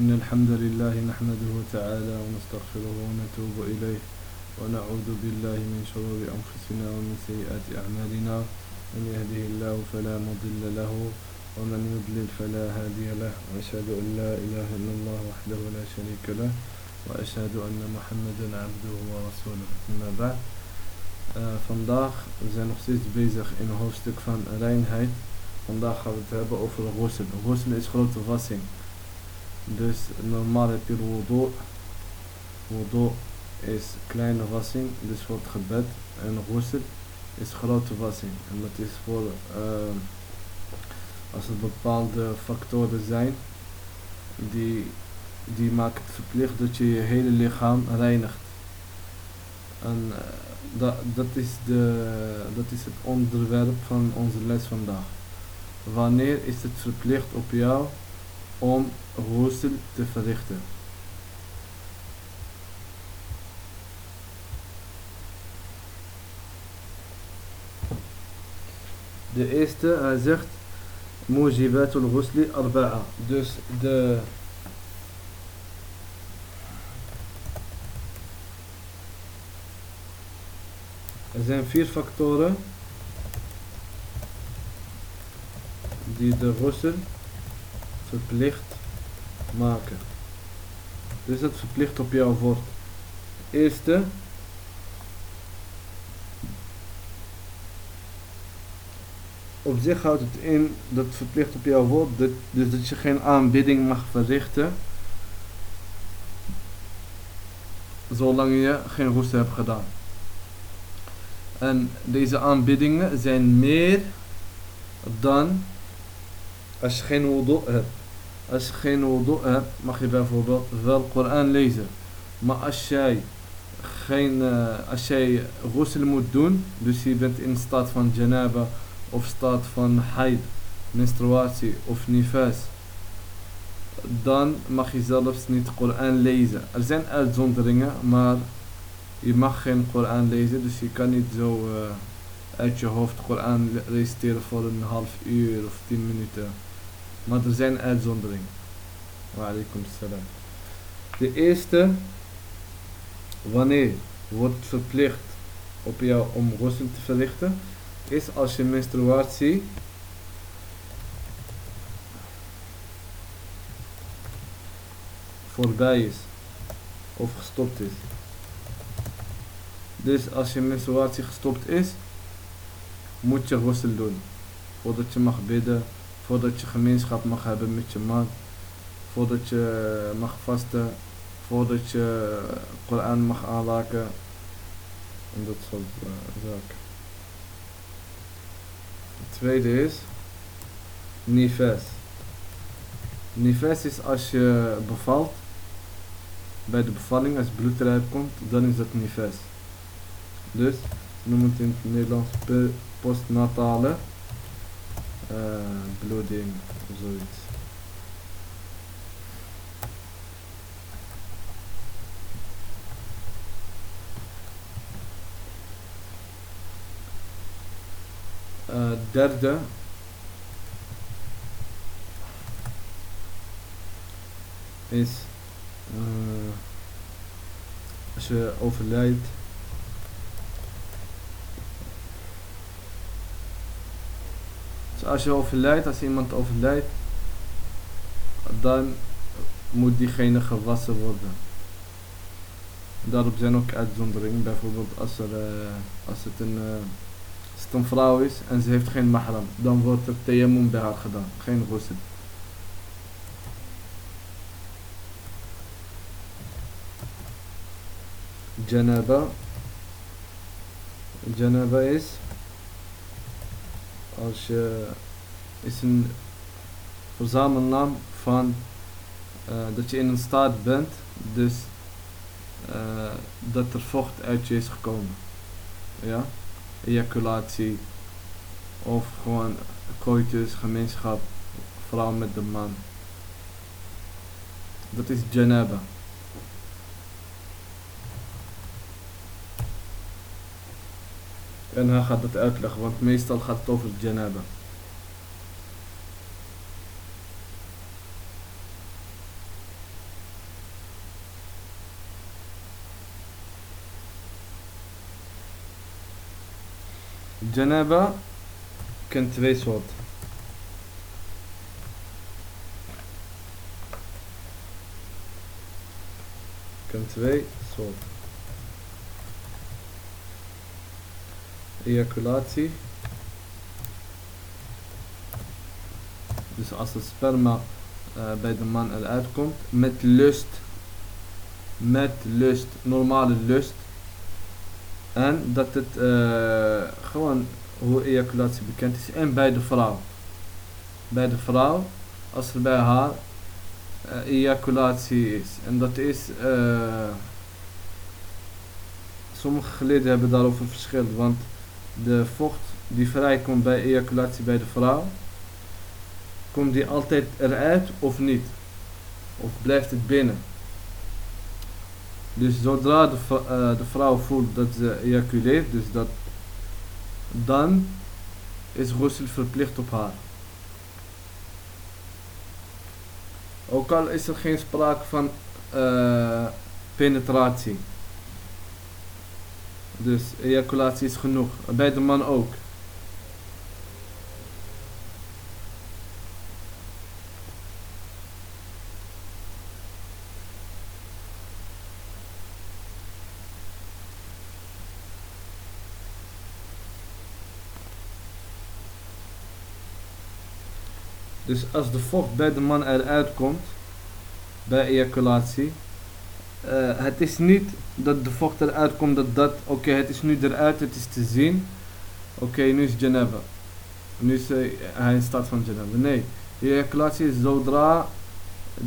إن الحمد لله نحمده تعالى ونستغفره ونتوب إليه ونعوذ بالله من شرور أنفسنا ومن سيئات أعمالنا. من يهده الله فلا مضل له ومن يضلل فلا هادي له. وأشهد أن لا إله إلا الله وحده لا شريك له. وأشهد أن محمدا عبده ورسوله. أما بعد Uh, vandaag, we zijn nog steeds bezig in een hoofdstuk van reinheid. Vandaag gaan we wassing. Dus normaal heb je wudu. Wudu is kleine wassing, dus voor het gebed. En ghusl is grote wassing. En dat is voor uh, als er bepaalde factoren zijn die, die maken het verplicht dat je je hele lichaam reinigt. En uh, dat, dat, is de, dat is het onderwerp van onze les vandaag. Wanneer is het verplicht op jou om ghusl te verrichten? De eerste, hij zegt Mujibatul ghusli arba'a. Dus de Er zijn vier factoren die de ghusl verplicht maken. Dus het verplicht op jou wordt. Eerste. Op zich houdt het in dat het verplicht op jou wordt. Dat, dus dat je geen aanbidding mag verrichten. Zolang je geen ghusl hebt gedaan. En deze aanbiddingen zijn meer dan als je geen wudu hebt. Als je geen wudu hebt, mag je bijvoorbeeld wel Koran lezen. Maar als jij geen, uh, als moet doen, dus je bent in staat van janaba of staat van haid, menstruatie of nifas, dan mag je zelfs niet Koran lezen. Er zijn uitzonderingen, maar je mag geen Koran lezen, dus je kan niet zo uh, uit je hoofd Koran reciteren voor een half uur of tien minuten. Maar er zijn uitzonderingen. Wa alaikum salam. De eerste, wanneer wordt het verplicht op jou om ghusl te verrichten, is als je menstruatie voorbij is of gestopt is. Dus als je menstruatie gestopt is, moet je ghusl doen. Voordat je mag bidden, voordat je gemeenschap mag hebben met je man, voordat je mag vasten, voordat je Koran mag aanraken. En dat soort uh, zaken. Het tweede is nifas. Nifas is als je bevalt, bij de bevalling, als bloed eruit komt, dan is dat nifas. Dus noemen het in het Nederlands postnatale uh, bloeding of zoiets. Uh, derde is uh, als je overlijdt Dus als je overlijdt, als iemand overlijdt, dan moet diegene gewassen worden. Daarop zijn ook uitzonderingen. Bijvoorbeeld als, er, uh, als, het een, uh, als het een vrouw is en ze heeft geen mahram, dan wordt er tayammum bij haar gedaan. Geen ghusl. Janaba. Janaba is als je is een verzamelnaam van uh, dat je in een staat bent, dus uh, dat er vocht uit je is gekomen. Ja? Ejaculatie of gewoon coitus, gemeenschap, vrouw met de man. Dat is janaba. لأنها خطت أتلخ ميستر خطوه في الجنابة. الجنابة كانت بيس وضع كانت بيس صوت. Ejaculatie. Dus als de sperma uh, bij de man eruit komt met lust. Met lust, normale lust. En dat het uh, gewoon hoe ejaculatie bekend is. En bij de vrouw. Bij de vrouw, als er bij haar uh, ejaculatie is. En dat is... Sommige geleden hebben daarover verschil. Want de vocht die vrijkomt bij ejaculatie bij de vrouw. Komt die altijd eruit of niet? Of blijft het binnen? Dus zodra de, uh, de vrouw voelt dat ze ejaculeert, dus dat, dan is ghusl verplicht op haar. Ook al is er geen sprake van uh, penetratie. Dus ejaculatie is genoeg. Bij de man ook. Dus als de vocht bij de man eruit komt, bij ejaculatie, het is niet dat de vocht eruit komt, dat dat, oké, het is nu eruit, het is te zien, oké, nu is Geneva. Nu is uh, hij in staat van Geneva. Nee, ejaculatie is zodra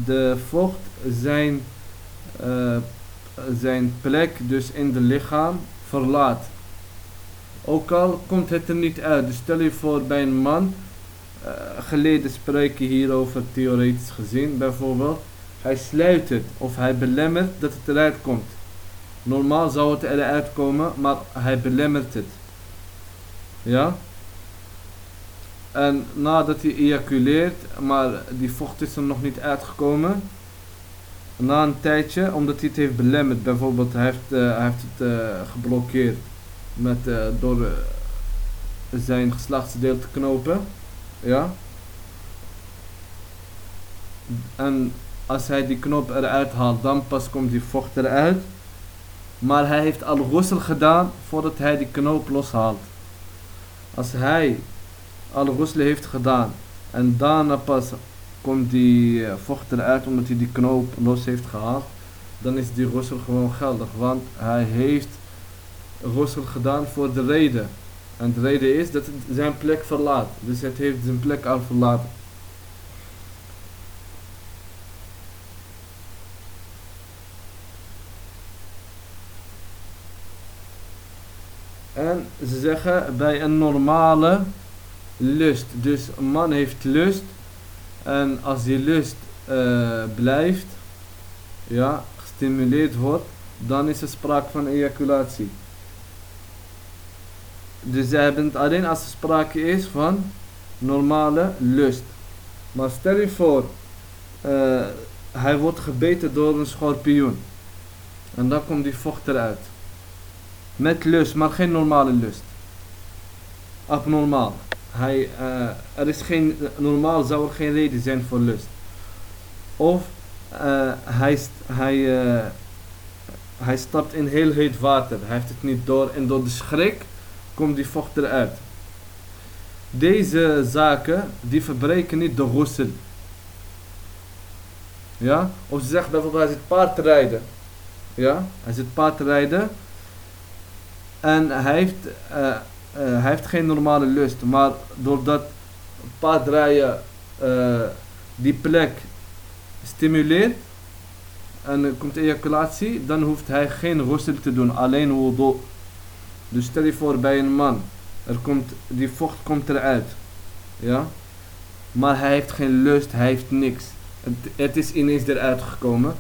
de vocht zijn, uh, zijn plek, dus in de lichaam, verlaat. Ook al komt het er niet uit. Dus stel je voor bij een man uh, geleden spreken hierover theoretisch gezien. Bijvoorbeeld, hij sluit het of hij belemmert dat het eruit komt. Normaal zou het eruit komen, maar hij belemmert het. Ja? En nadat hij ejaculeert, maar die vocht is er nog niet uitgekomen. Na een tijdje, omdat hij het heeft belemmerd, bijvoorbeeld hij heeft, uh, hij heeft het uh, geblokkeerd met, uh, door zijn geslachtsdeel te knopen. Ja. En als hij die knop eruit haalt, dan pas komt die vocht eruit. Maar hij heeft al ghusl gedaan voordat hij die knoop loshaalt. Als hij al ghusl heeft gedaan en daarna pas komt die eh, vocht eruit omdat hij die knoop los heeft gehaald. Dan is die ghusl gewoon geldig. Want hij heeft ghusl gedaan voor de reden en de reden is dat het zijn plek verlaat. Dus het heeft zijn plek al verlaten. En ze zeggen bij een normale lust. Dus een man heeft lust. En als die lust uh, blijft, ja, gestimuleerd wordt, dan is er sprake van ejaculatie. Dus ze hebben het alleen als er sprake is van normale lust. Maar stel je voor, uh, hij wordt gebeten door een schorpioen. En dan komt die vocht eruit. Met lust, maar geen normale lust. Abnormaal. Hij, uh, er is geen, normaal zou er geen reden zijn voor lust. Of uh, hij, hij, hij stapt in heel heet water. Hij heeft het niet door en door de schrik komt die vocht eruit. Deze zaken, die verbreken niet de ghusl. Ja? Of ze zegt bijvoorbeeld, hij zit paard te rijden. Ja? Hij zit paard te rijden. En hij heeft, uh, hij heeft geen normale lust. Maar doordat paardrijden uh, die plek stimuleert. En er komt ejaculatie. Dan hoeft hij geen ghusl te doen. Alleen wudu. Dus stel je voor bij een man, er komt, die vocht komt eruit. Ja? Maar hij heeft geen lust, hij heeft niks. Het, het is ineens eruit gekomen.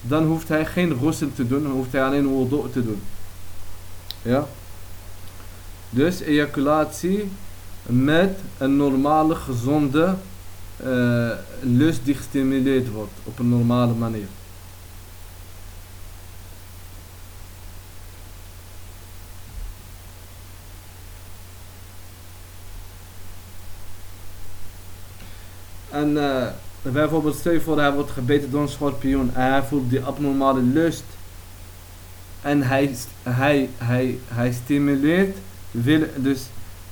Dan hoeft hij geen ghusl te doen, hoeft hij alleen wudu te doen. Ja? Dus ejaculatie met een normale, gezonde eh, lust die gestimuleerd wordt op een normale manier. En eh, bijvoorbeeld stel je voor hij wordt gebeten door een schorpioen en hij voelt die abnormale lust. En hij, hij, hij, hij stimuleert wil, dus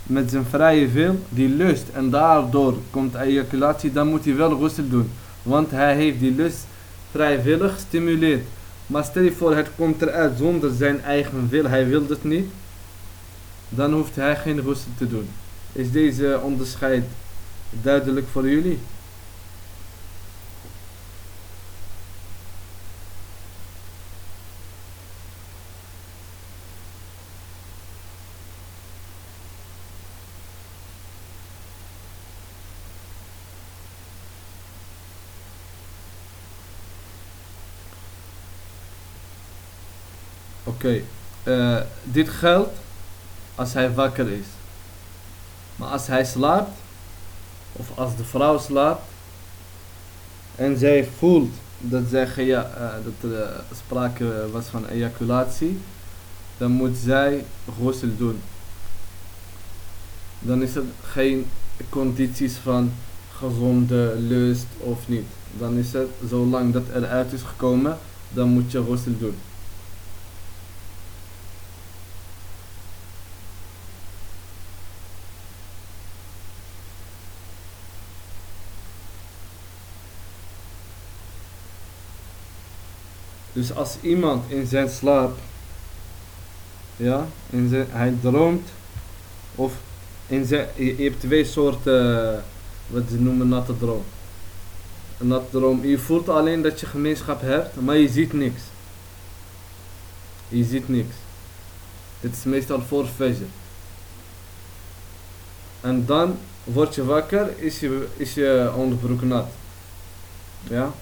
met zijn vrije wil die lust en daardoor komt ejaculatie, dan moet hij wel ghusl doen. Want hij heeft die lust vrijwillig gestimuleerd. Maar stel je voor het komt eruit zonder zijn eigen wil, hij wil het niet. Dan hoeft hij geen ghusl te doen. Is deze onderscheid duidelijk voor jullie? Oké, uh, dit geldt als hij wakker is. Maar als hij slaapt, of als de vrouw slaapt, en zij voelt dat, zij, uh, dat er uh, sprake was van ejaculatie, dan moet zij ghusl doen. Dan is er geen condities van gezonde lust of niet. Dan is het, zolang dat eruit is gekomen, dan moet je ghusl doen. Dus als iemand in zijn slaap, ja, in zijn, hij droomt, of in zijn, je, hebt twee soorten, wat ze noemen natte droom. Een natte droom, je voelt alleen dat je gemeenschap hebt, maar je ziet niks. Je ziet niks. Dit is meestal voor. En dan word je wakker, is je, is je onderbroek nat. Ja?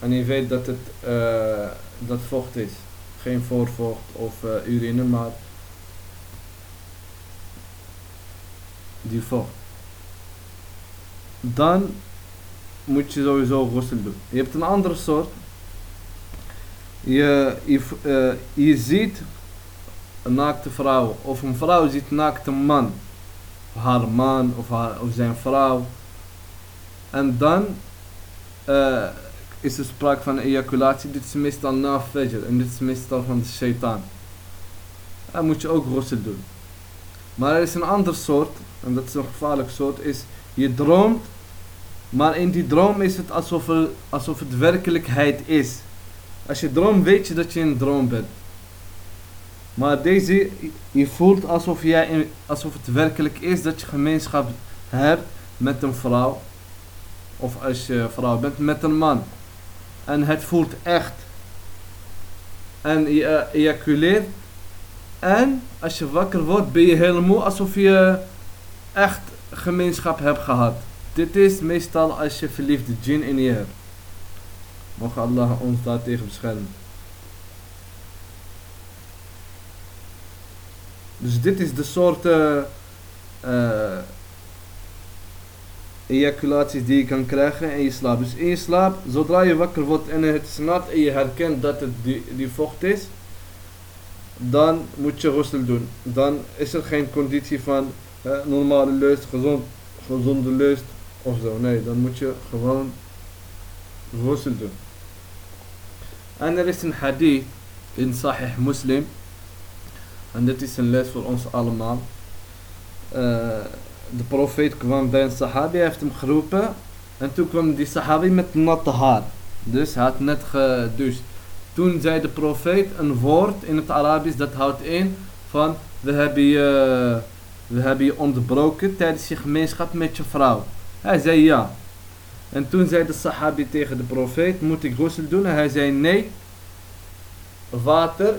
En je weet dat het uh, dat vocht is. Geen voorvocht of uh, urine, maar die vocht. Dan moet je sowieso ghusl doen. Je hebt een andere soort. Je, je, uh, je ziet een naakte vrouw of een vrouw ziet een naakte man. Haar man of, haar, of zijn vrouw. En dan is er sprake van ejaculatie. Dit is meestal na fajr en dit is meestal van de shaitaan. Dan moet je ook rossel doen. Maar er is een ander soort, en dat is een gevaarlijk soort, is je droomt, maar in die droom is het alsof, alsof het werkelijkheid is. Als je droomt weet je dat je in een droom bent. Maar deze, je voelt alsof, jij alsof het werkelijk is dat je gemeenschap hebt met een vrouw. Of als je vrouw bent met een man en het voelt echt. En je uh, ejaculeert. En als je wakker wordt ben je helemaal moe alsof je echt gemeenschap hebt gehad. Dit is meestal als je verliefde djinn in je hebt. Allah ons daar tegen beschermen. Dus dit is de soort uh, uh, ejaculaties die je kan krijgen in je slaap. Dus in je slaap, zodra je wakker wordt en het is nat en je herkent dat het die, die vocht is, dan moet je rustig doen. Dan is er geen conditie van uh, normale lust, gezond, gezonde lust of zo. Nee, dan moet je gewoon rustig doen. En er is een hadith in Sahih Muslim. En dit is een les voor ons allemaal. Uh, de profeet kwam bij een sahabi, hij heeft hem geroepen. En toen kwam die sahabi met natte haar. Dus hij had net gedoucht. Toen zei de profeet een woord in het Arabisch dat houdt in van we hebben je, we hebben je onderbroken tijdens je gemeenschap met je vrouw. Hij zei ja. En toen zei de sahabi tegen de profeet, moet ik ghusl doen? En hij zei nee. Water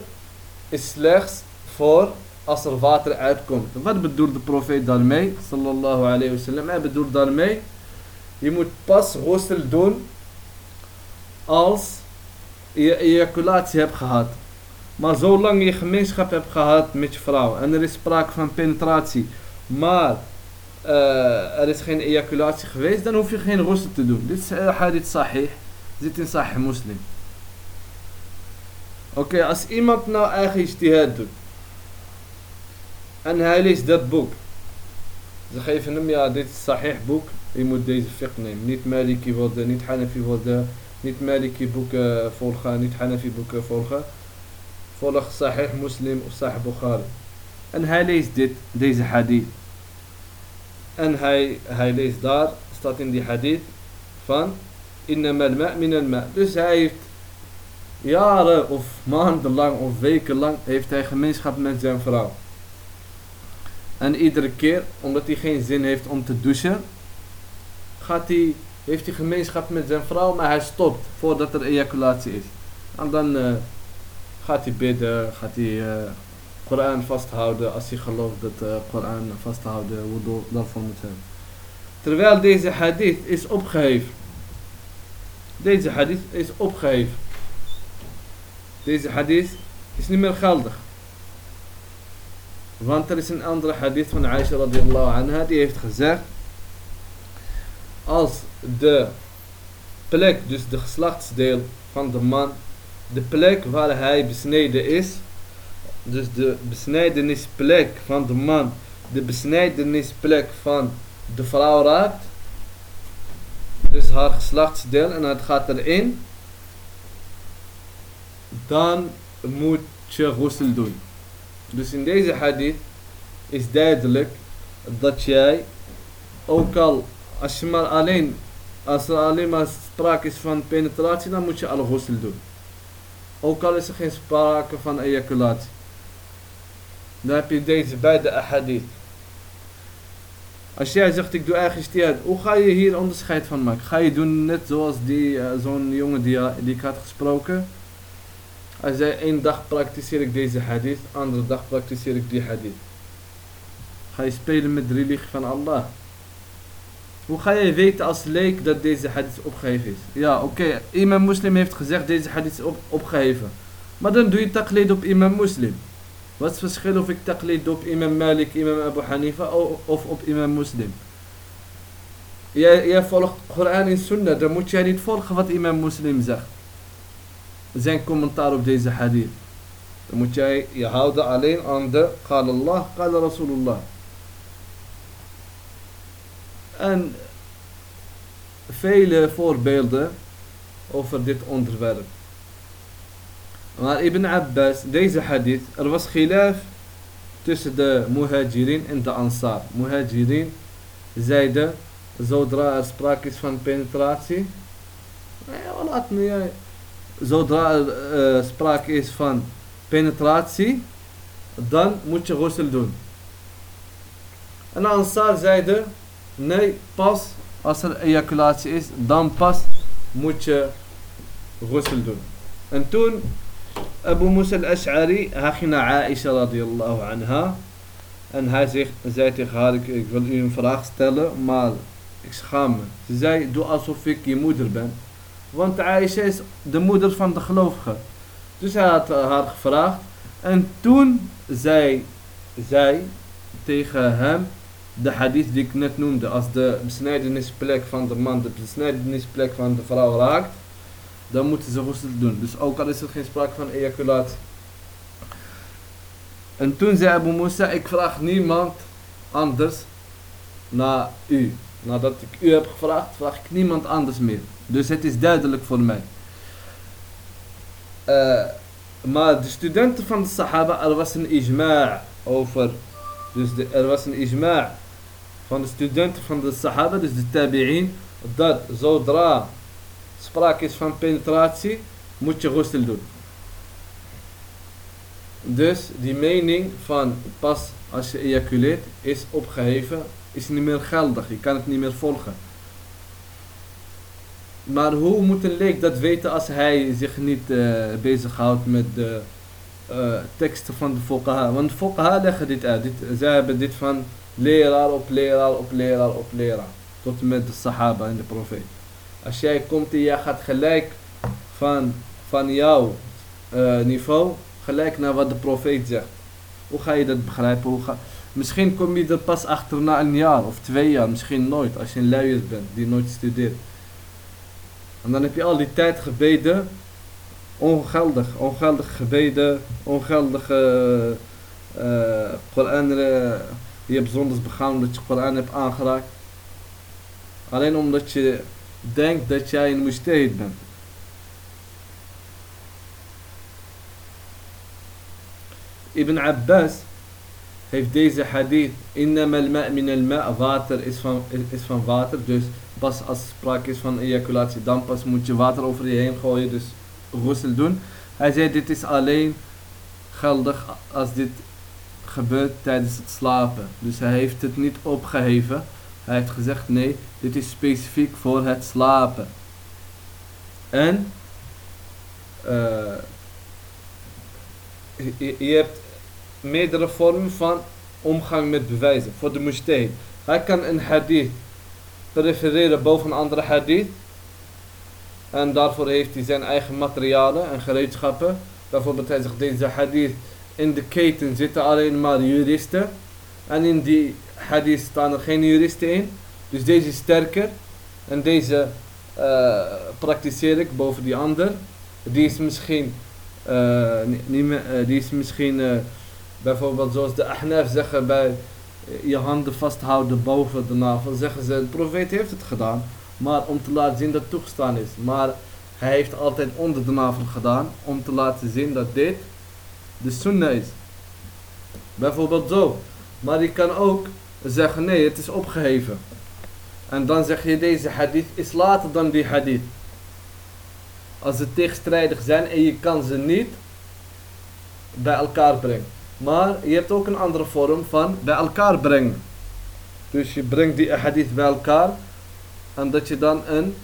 is slechts voor als er water uitkomt. Wat bedoelt de profeet daarmee? Sallallahu alayhi wasallam. Hij bedoelt daarmee, je moet pas ghusl doen als je ejaculatie hebt gehad. Maar zolang je gemeenschap hebt gehad met je vrouw en er is sprake van penetratie, maar uh, er is geen ejaculatie geweest, dan hoef je geen ghusl te doen. Dit is uh, hadith sahih, zit in sahih muslim. Oké, als iemand nou eigen ijtihad doet, en hij leest dat boek. Ze geven hem, ja, dit is sahih boek. je moet deze fiqh nemen. Niet Maliki worden, niet Hanafi worden, niet Maliki boeken volgen, niet Hanafi boeken volgen. Volg Sahih Muslim of Sahih Bukhari. En hij leest dit, deze hadith. En hij, hij leest daar, staat in die hadith van Innama al-ma' min al-ma'. Dus hij heeft jaren of maanden lang of weken lang heeft hij gemeenschap met zijn vrouw. En iedere keer, omdat hij geen zin heeft om te douchen, gaat hij, heeft hij gemeenschap met zijn vrouw, maar hij stopt voordat er ejaculatie is. En dan uh, gaat hij bidden, gaat hij uh, Koran vasthouden als hij gelooft dat uh, Koran vasthouden wudu daarvoor moet hebben. Terwijl deze hadith is opgeheven. Deze hadith is opgeheven. Deze hadith is niet meer geldig. Want er is een andere hadith van Aisha radiallahu anha die heeft gezegd als de plek, dus de geslachtsdeel van de man, de plek waar hij besneden is, dus de besnijdenisplek van de man, de besnijdenisplek van de vrouw raakt, dus haar geslachtsdeel en het gaat erin, dan moet je ghusl doen. Dus in deze hadith is duidelijk dat jij, ook al als je maar alleen, als er alleen maar sprake is van penetratie, dan moet je al ghusl doen. Ook al is er geen sprake van ejaculatie. Dan heb je deze beide ahadith. Als jij zegt ik doe eigen stiaat, hoe ga je hier onderscheid van maken? Ga je doen net zoals die, uh, zo'n jongen die, die ik had gesproken? Hij zei, één dag praktiseer ik deze hadith, andere dag praktiseer ik die hadith. Ga je spelen met de religie van Allah? Hoe ga je weten als leek dat deze hadith opgeheven is? Ja, oké, okay. imam Muslim heeft gezegd deze hadith is op, opgeheven. Maar dan doe je taklid op imam Muslim. Wat is het verschil of ik taklid op imam Malik, imam Abu Hanifa of op imam Muslim? Jij, jij volgt Koran en Sunnah, dan moet jij niet volgen wat imam Muslim zegt zijn commentaar op deze hadith. Dan moet jij je houden alleen aan de Qala Allah, Rasulullah. En vele voorbeelden over dit onderwerp. Maar Ibn Abbas, deze hadith, er was khilaf tussen de muhajirin en de ansar. Muhajirin zeiden, zodra er sprake is van penetratie, laat me zodra er uh, sprake is van penetratie, dan moet je ghusl doen. En Ansar zeiden, nee, pas als er ejaculatie is, dan pas moet je ghusl doen. En toen Abu Musa al-Ash'ari, hij ging naar Aisha radiallahu anha. En hij zegt, zei tegen haar, ik, ik wil u een vraag stellen, maar ik schaam me. Ze zei, doe alsof ik je moeder ben. Want Aisha is de moeder van de gelovigen. Dus hij had haar gevraagd. En toen zei zij tegen hem de hadith die ik net noemde. Als de besnijdenisplek van de man de besnijdenisplek van de vrouw raakt. Dan moeten ze ghusl doen. Dus ook al is er geen sprake van ejaculatie. En toen zei Abu Musa, ik vraag niemand anders naar u. Nadat ik u heb gevraagd, vraag ik niemand anders meer. Dus het is duidelijk voor mij. Uh, maar de studenten van de Sahaba, er was een ijma' over. Dus er was een ijma' van de studenten van de Sahaba, dus de tabi'in, dat zodra sprake is van penetratie, moet je ghusl doen. Dus die mening van pas als je ejaculeert is opgeheven, is niet meer geldig. Je kan het niet meer volgen. Maar hoe moet een leek dat weten als hij zich niet uh, bezighoudt met de uh, teksten van de fuqaha? Want de fuqaha leggen dit uit. Zij hebben dit van leraar op leraar op leraar op leraar. Tot met de sahaba en de profeet. Als jij komt en jij gaat gelijk van, van jouw uh, niveau, gelijk naar wat de profeet zegt. Hoe ga je dat begrijpen? Hoe ga... Misschien kom je er pas achter na een jaar of twee jaar, misschien nooit, als je een luier bent die nooit studeert. En dan heb je al die tijd gebeden, ongeldig, ongeldig gebeden, ongeldige uh, Koran, uh, je hebt zondags begaan dat je Koran hebt aangeraakt. Alleen omdat je denkt dat jij een mujtahid bent. Ibn Abbas heeft deze hadith innama al-ma' min al-ma' water is van, is van water dus pas als sprake is van ejaculatie dan pas moet je water over je heen gooien dus ghusl doen. Hij zei dit is alleen geldig als dit gebeurt tijdens het slapen. Dus hij heeft het niet opgeheven. Hij heeft gezegd nee dit is specifiek voor het slapen. En uh, je, je hebt meerdere vormen van omgang met bewijzen. Voor de mujtahid. Hij kan een hadith prefereren boven een andere hadith. En daarvoor heeft hij zijn eigen materialen en gereedschappen. Bijvoorbeeld hij zegt deze hadith. In de keten zitten alleen maar juristen. En in die hadith staan er geen juristen in. Dus deze is sterker. En deze uh, ik boven die ander. Die is misschien, uh, niet, uh, die is misschien Bijvoorbeeld zoals de Ahnaf zeggen bij je handen vasthouden boven de navel. Zeggen ze, de profeet heeft het gedaan. Maar om te laten zien dat het toegestaan is. Maar hij heeft altijd onder de navel gedaan. Om te laten zien dat dit de sunnah is. Bijvoorbeeld zo. Maar je kan ook zeggen, nee het is opgeheven. En dan zeg je deze hadith is later dan die hadith. Als ze tegenstrijdig zijn en je kan ze niet bij elkaar brengen. Maar je hebt ook een andere vorm van bij elkaar brengen. Dus je brengt die hadith bij elkaar. En dat je dan een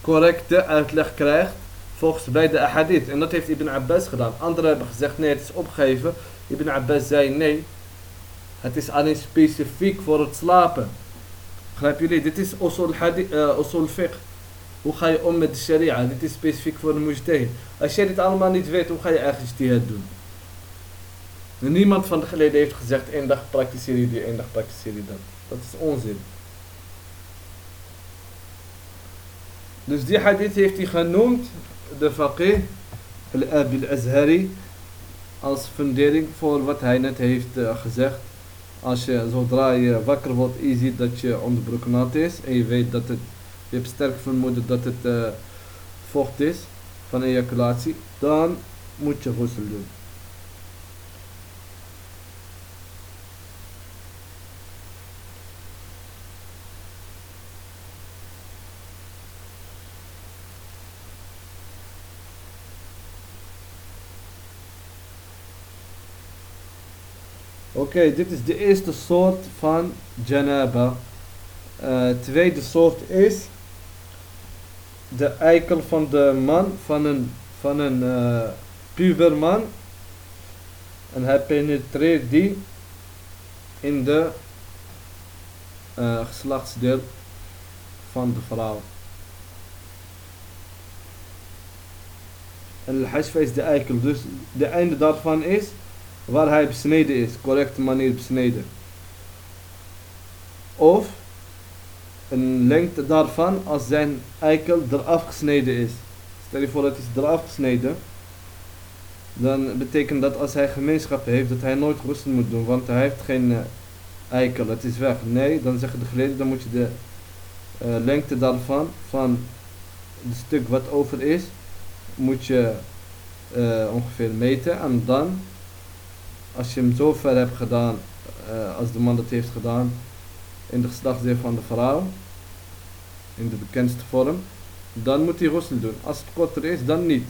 correcte uitleg krijgt volgens bij de hadith. En dat heeft Ibn Abbas gedaan. Anderen hebben gezegd nee het is opgegeven. Ibn Abbas zei nee. Het is alleen specifiek voor het slapen. Begrijpen jullie? Dit is usul, hadith, uh, usul fiqh. Hoe ga je om met de sharia? Dit is specifiek voor de mujtahid. Als je dit allemaal niet weet, hoe ga je eigenlijk het doen? Niemand van de geleden heeft gezegd één dag praktiseer je die, één dag praktiseer je dat. Dat is onzin. Dus die hadith heeft hij genoemd, de faqih, al-Azhari, als fundering voor wat hij net heeft uh, gezegd. Als je zodra je wakker wordt je ziet dat je onderbroek nat is en je weet dat het, je hebt sterk vermoeden dat het uh, vocht is van ejaculatie, dan moet je ghusl doen. Oké, dit is de eerste soort van janaba. Uh, tweede soort is de eikel van de man, van een, van een uh, puberman. En hij penetreert die in de uh, geslachtsdeel van de vrouw. En al-hashfa is de eikel. Dus de einde daarvan is waar hij besneden is, correcte manier besneden. Of een lengte daarvan als zijn eikel eraf gesneden is. Stel je voor dat is eraf gesneden. Dan betekent dat als hij gemeenschap heeft dat hij nooit rusten moet doen. Want hij heeft geen uh, eikel, het is weg. Nee, dan zeggen de geleden dan moet je de uh, lengte daarvan, van het stuk wat over is, moet je uh, ongeveer meten. En dan als je hem zo ver hebt gedaan uh, als de man dat heeft gedaan in de geslachtsdeel van de vrouw, in de bekendste vorm, dan moet hij rossel doen. Als het korter is, dan niet.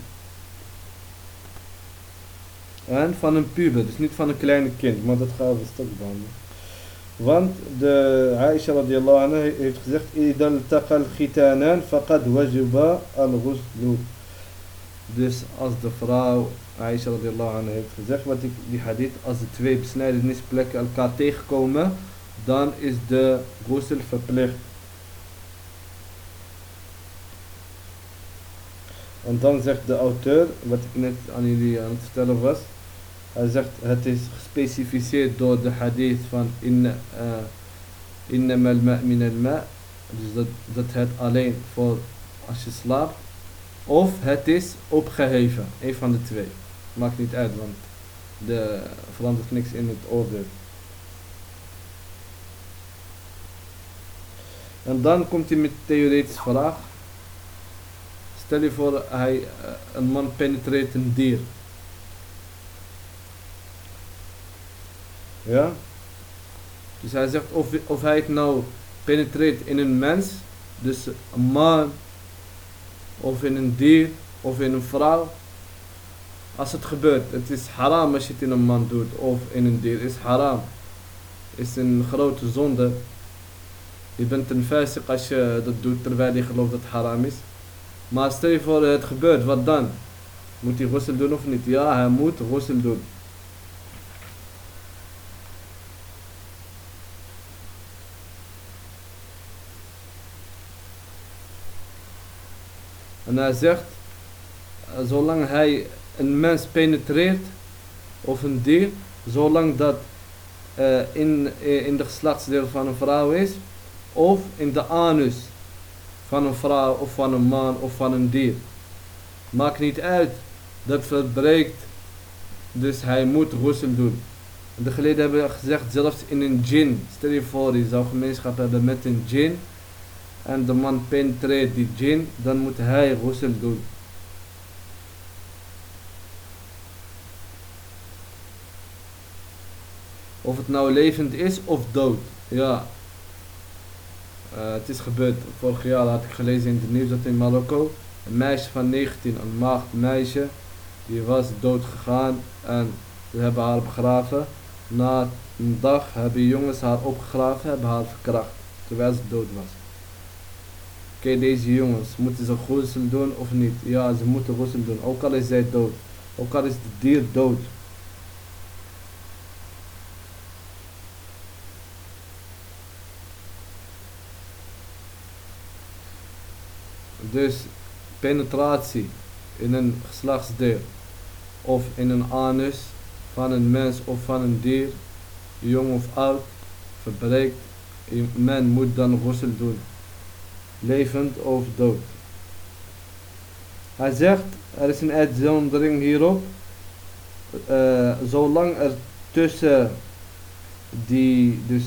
En van een puber, dus niet van een kleine kind, maar dat gaan we stuk behandelen. Want de Aisha radiallahu anha heeft gezegd, Idal taqal khitanan faqad wajiba al-ghuslu. Dus als de vrouw Aisha radiallahu anha heeft gezegd, wat ik die hadith, als de twee besnijdenisplekken elkaar tegenkomen, dan is de ghusl verplicht. En dan zegt de auteur, wat ik net aan jullie aan het vertellen was, hij zegt het is gespecificeerd door de hadith van in inna al-ma' min al-ma' dus dat, dat het alleen voor als je slaapt of het is opgeheven, een van de twee. Maakt niet uit, want de verandert niks in het oordeel. En dan komt hij met theoretische vraag. Stel je voor, hij, eh, een man penetreert een dier. Ja? Dus hij zegt of, of hij het nou penetreert in een mens, dus een man, of in een dier, of in een vrouw. Als het gebeurt, het is haram als je het in een man doet, of in een dier, is haram. Is een grote zonde. Je bent een fasiq als je dat doet terwijl je gelooft dat het haram is. Maar stel je voor het gebeurt, wat dan? Moet hij ghusl doen of niet? Ja, hij moet ghusl doen. En hij zegt, eh, zolang hij een mens penetreert, of een dier, zolang dat uh, in, eh, in de geslachtsdeel van een vrouw is, of in de anus van een vrouw, of van een man, of van een dier. Maakt niet uit, dat verbreekt, dus hij moet ghusl doen. De geleden hebben gezegd, zelfs in een djinn, stel je voor, je zou gemeenschap hebben met een djinn, en de man penetreert die djinn, dan moet hij ghusl doen. Of het nou levend is of dood. Ja. Uh, het is gebeurd. Vorig jaar had ik gelezen in het nieuws dat in Marokko een meisje van 19, een maagd meisje, die was dood gegaan en ze hebben haar begraven. Na een dag hebben jongens haar opgegraven, hebben haar verkracht, terwijl ze dood was. Kijk deze jongens, moeten ze goesel doen of niet? Ja, ze moeten goesel doen, ook al is zij dood. Ook al is het dier dood. Dus penetratie in een geslachtsdeel of in een anus van een mens of van een dier, jong of oud, verbreekt. Men moet dan ghusl doen levend of dood. Hij zegt, er is een uitzondering hierop, uh, zolang er tussen die, dus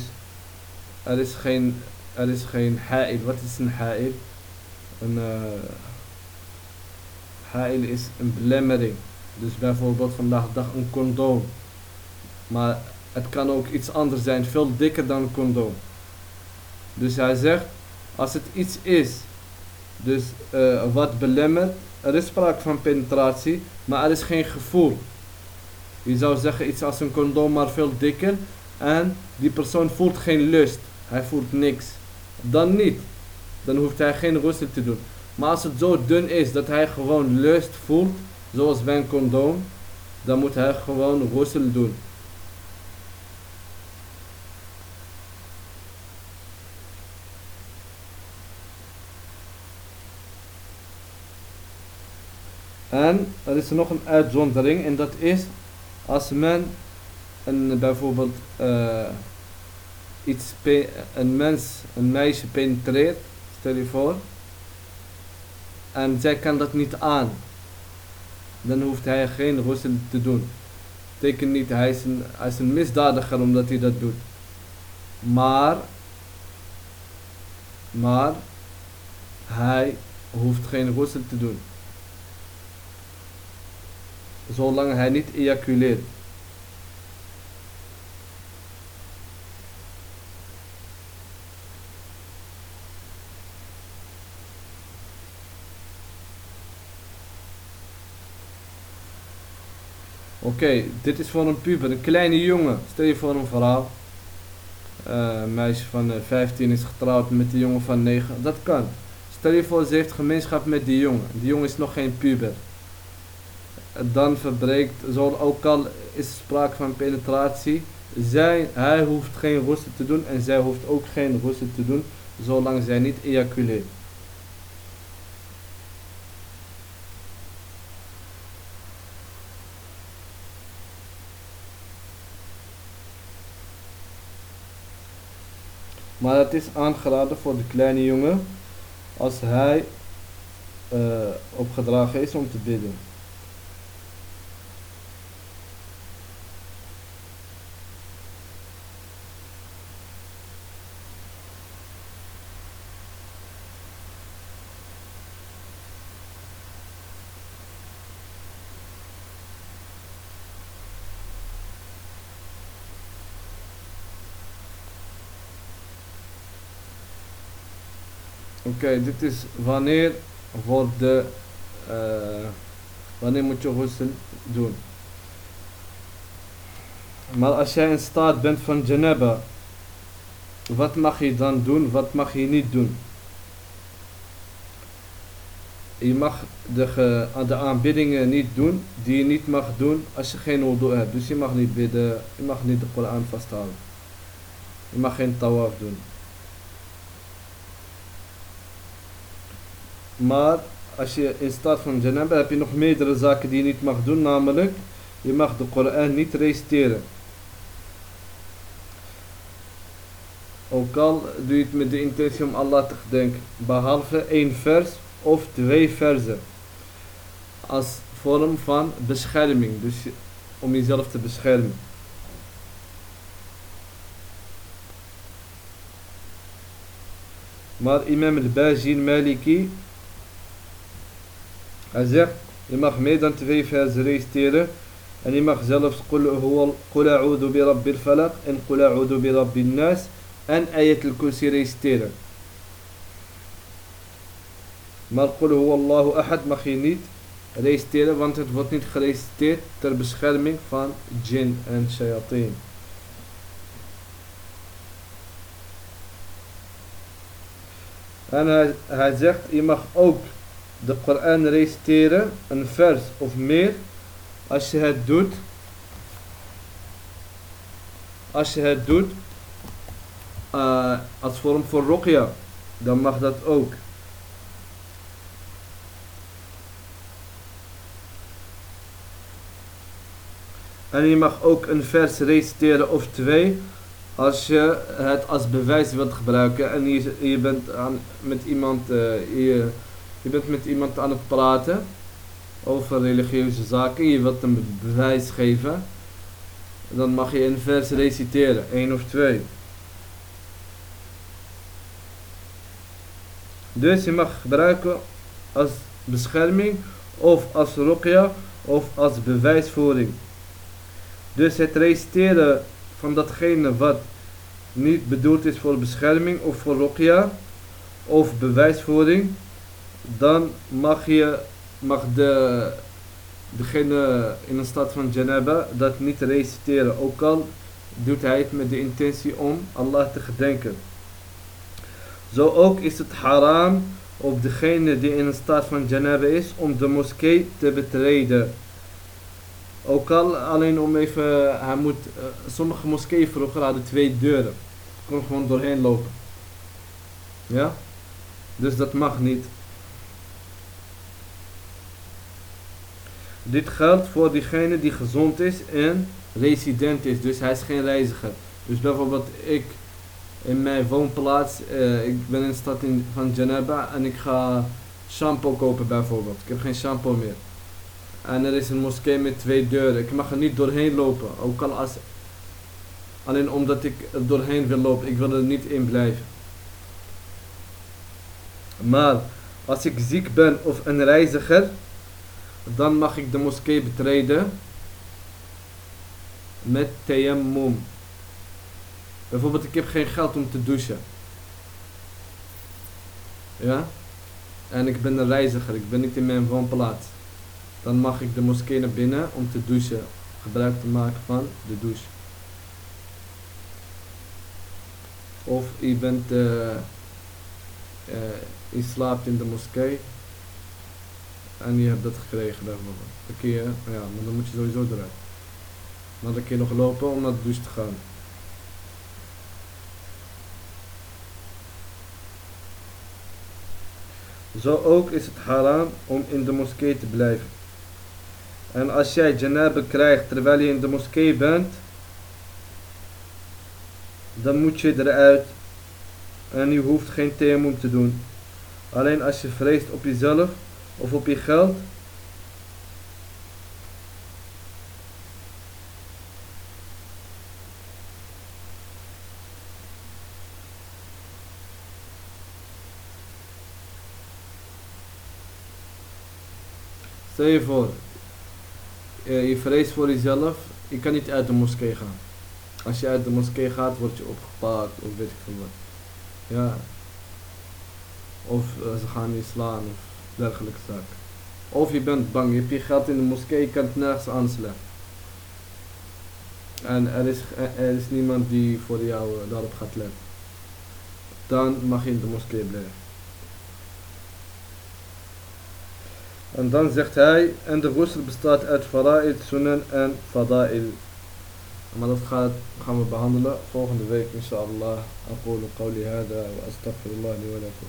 er is geen, er is geen ha'il. Wat is een ha'il? Een uh, is een belemmering. Dus bijvoorbeeld vandaag dag een condoom. Maar het kan ook iets anders zijn, veel dikker dan een condoom. Dus hij zegt, als het iets is, dus uh, wat belemmert, er is sprake van penetratie, maar er is geen gevoel. Je zou zeggen iets als een condoom, maar veel dikker. En die persoon voelt geen lust. Hij voelt niks. Dan niet. Dan hoeft hij geen rust te doen. Maar als het zo dun is dat hij gewoon lust voelt, zoals bij een condoom, dan moet hij gewoon rust doen. Er is nog een uitzondering en dat is als men een, bijvoorbeeld uh, iets een mens, een meisje penetreert, stel je voor, en zij kan dat niet aan, dan hoeft hij geen rust te doen. Teken niet, hij is, een, hij is een misdadiger omdat hij dat doet. Maar, maar, hij hoeft geen rust te doen zolang hij niet ejaculeert. Oké, dit is voor een puber, een kleine jongen. Stel je voor een. Uh, een meisje van 15 is getrouwd met een jongen van 9. Dat kan. Stel je voor, ze heeft gemeenschap met die jongen. Die jongen is nog geen puber dan verbreekt, ook al is sprake van penetratie, zij, hij hoeft geen rust te doen en zij hoeft ook geen rust te doen, zolang zij niet ejaculeert. Maar het is aangeraden voor de kleine jongen als hij uh, opgedragen is om te bidden. Oké, dit is wanneer wordt de, uh, wanneer moet je ghusl doen. Maar als jij in staat bent van janaba, wat mag je dan doen, wat mag je niet doen? Je mag de, de aanbiddingen niet doen die je niet mag doen als je geen wudu hebt. Dus je mag niet bidden, je mag niet de Koran vasthouden. Je mag geen tawaf doen. Maar als je in staat van janaba heb je nog meerdere zaken die je niet mag doen. Namelijk, je mag de Koran niet reciteren. Ook al doe je het met de intentie om Allah te gedenken. Behalve één vers of twee versen. Als vorm van bescherming. Dus om jezelf te beschermen. Maar imam al-Baji maliki hij zegt, je mag meer dan twee versen reciteren. En je mag zelfs Qul a'udhu bi rabbil falaq en Qul a'udhu bi rabbil nas en ayat al-kursi reciteren. Maar Qul huwallahu ahad mag je niet reciteren, want het wordt niet gereciteerd ter bescherming van jinn en shayateen. En hij, hij zegt, je mag ook de Koran reciteren, een vers of meer, als je het doet, als je het doet uh, als vorm voor ruqya, dan mag dat ook. En je mag ook een vers reciteren of twee als je het als bewijs wilt gebruiken en je, je bent aan, met iemand, uh, je, je bent met iemand aan het praten over religieuze zaken, je wilt een bewijs geven, dan mag je een vers reciteren, één of twee. Dus je mag gebruiken als bescherming of als ruqya of als bewijsvoering. Dus het reciteren van datgene wat niet bedoeld is voor bescherming of voor ruqya of bewijsvoering, dan mag je mag de, degene in een stad van janaba dat niet reciteren. Ook al doet hij het met de intentie om Allah te gedenken. Zo ook is het haram op degene die in een staat van janaba is om de moskee te betreden. Ook al alleen om even, hij moet, uh, sommige moskeeën vroeger hadden twee deuren. Je kon gewoon doorheen lopen. Ja? Dus dat mag niet. Dit geldt voor diegene die gezond is en resident is. Dus hij is geen reiziger. Dus bijvoorbeeld ik in mijn woonplaats, uh, ik ben in de stad in, van Janaba en ik ga shampoo kopen bijvoorbeeld. Ik heb geen shampoo meer. En er is een moskee met twee deuren. Ik mag er niet doorheen lopen. Ook al als, alleen omdat ik er doorheen wil lopen. Ik wil er niet in blijven. Maar als ik ziek ben of een reiziger dan mag ik de moskee betreden met tayammum. Bijvoorbeeld ik heb geen geld om te douchen. Ja? En ik ben een reiziger, ik ben niet in mijn woonplaats. Dan mag ik de moskee naar binnen om te douchen. Gebruik te maken van de douche. Of je bent, uh, uh, je slaapt in de moskee en je hebt dat gekregen. Dan kun je, ja, maar dan moet je sowieso eruit. Maar kun je nog lopen om naar de douche te gaan. Zo ook is het haram om in de moskee te blijven. En als jij janaba krijgt terwijl je in de moskee bent, dan moet je eruit. En je hoeft geen theemum te doen. Alleen als je vreest op jezelf of op je geld. Stel je voor, je vreest voor jezelf, je kan niet uit de moskee gaan. Als je uit de moskee gaat, word je opgepakt of weet ik veel wat. Ja. Of ze gaan je slaan dergelijke zaken. Of je bent bang, je hebt je geld in de moskee, je kan het nergens aanslaan. En er is, er is niemand die voor jou daarop gaat letten. Dan mag je in de moskee blijven. En dan zegt hij, en de ghusl bestaat uit fara'id, sunan en fada'il. Maar dat gaat, gaan we behandelen volgende week inshallah. أقول قولي هذا وأستغفر الله لي ولكم.